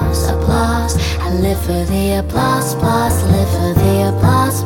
applause, applause. I live for the applause, applause, live for the applause.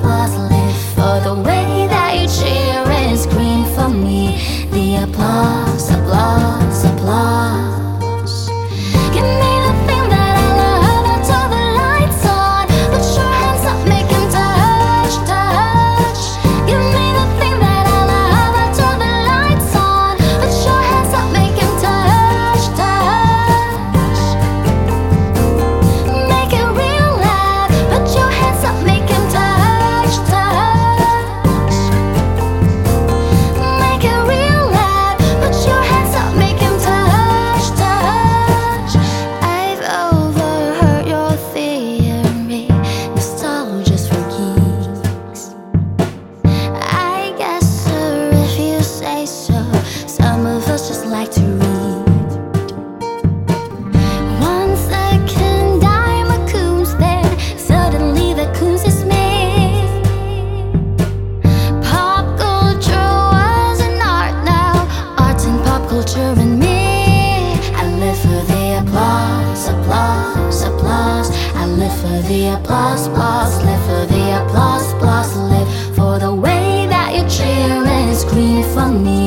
culture in me. I live for the applause, applause, applause. I live for the applause, applause. Live for the applause, applause. Live for the way that you cheer and scream for me.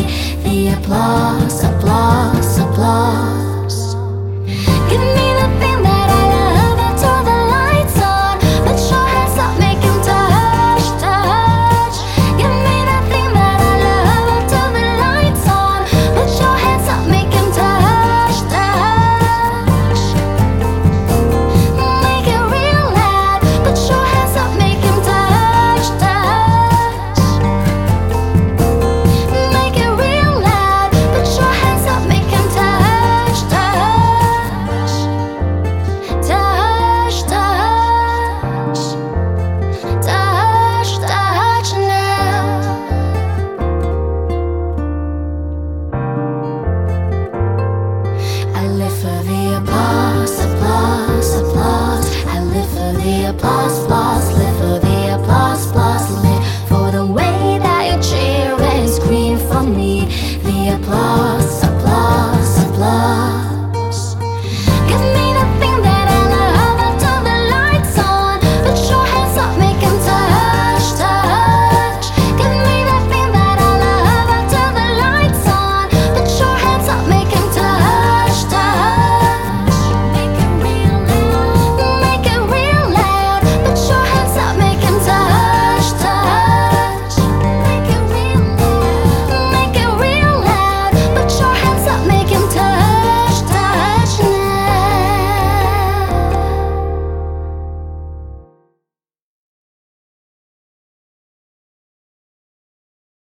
The applause, applause, applause.